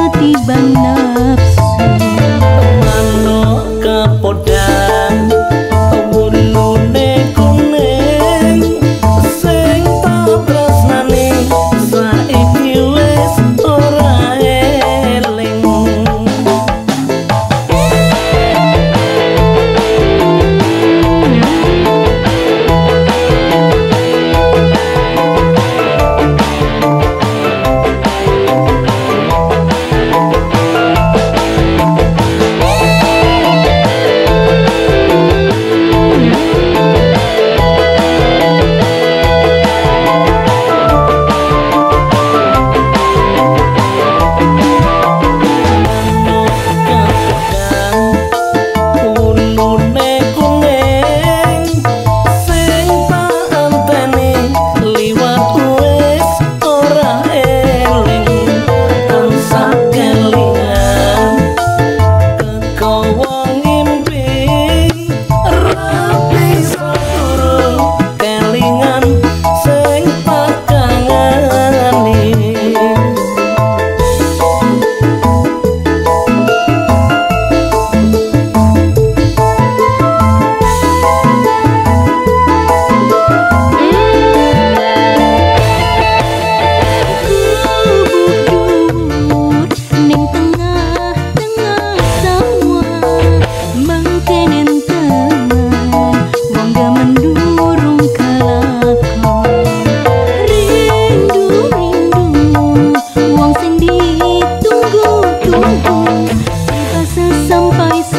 ketibang nafsu. Mano kapodha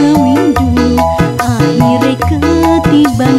rindu akhirnya ketiban